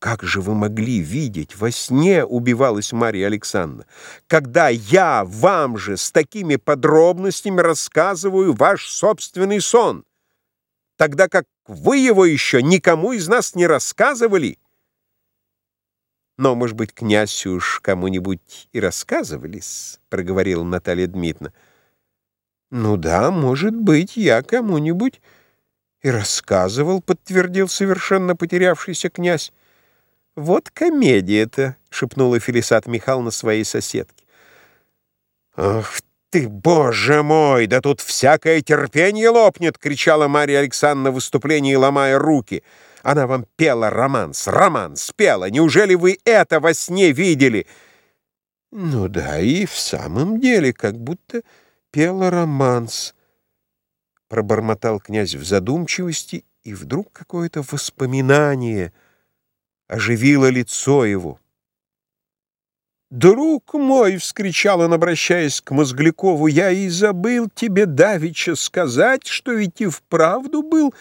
как же вы могли видеть во сне, убивалась Марья Александровна, когда я вам же с такими подробностями рассказываю ваш собственный сон, тогда как вы его еще никому из нас не рассказывали? Но, может быть, князь уж кому-нибудь и рассказывались, проговорила Наталья Дмитриевна. Ну да, может быть, я кому-нибудь и рассказывал, подтвердил совершенно потерявшийся князь. «Вот комедия-то», — шепнула Фелисат Михайловна своей соседке. «Ах ты, боже мой, да тут всякое терпение лопнет!» — кричала Марья Александровна в выступлении, ломая руки. «Она вам пела романс, романс, пела. Неужели вы это во сне видели?» «Ну да, и в самом деле, как будто пела романс», — пробормотал князь в задумчивости, и вдруг какое-то воспоминание — оживило лицо его. «Друг мой!» — вскричал он, обращаясь к Мозглякову. «Я и забыл тебе давеча сказать, что ведь и вправду был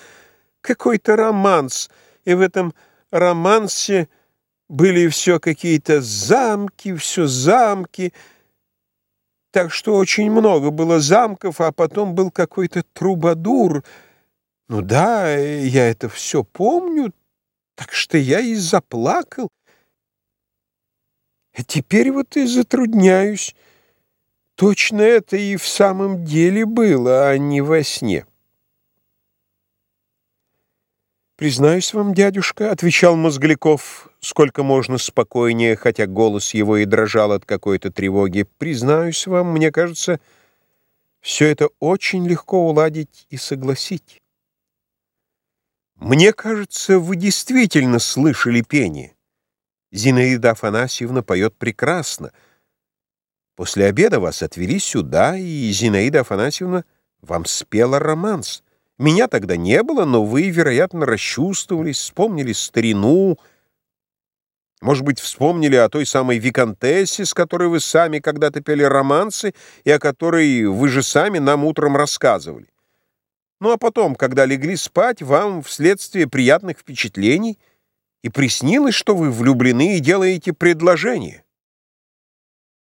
какой-то романс, и в этом романсе были все какие-то замки, все замки, так что очень много было замков, а потом был какой-то трубадур. Ну да, я это все помню, так что я и заплакал. А теперь вот и затрудняюсь. Точно это и в самом деле было, а не во сне. «Признаюсь вам, дядюшка», — отвечал Мозгляков, сколько можно спокойнее, хотя голос его и дрожал от какой-то тревоги. «Признаюсь вам, мне кажется, все это очень легко уладить и согласить». Мне кажется, вы действительно слышали пение. Зинаида Афанасьевна поет прекрасно. После обеда вас отвели сюда, и Зинаида Афанасьевна вам спела романс. Меня тогда не было, но вы, вероятно, расчувствовались, вспомнили старину, может быть, вспомнили о той самой виконтессе, с которой вы сами когда-то пели романсы и о которой вы же сами нам утром рассказывали. Ну а потом, когда легли спать, вам вследствие приятных впечатлений и приснилось, что вы влюблены и делаете предложение.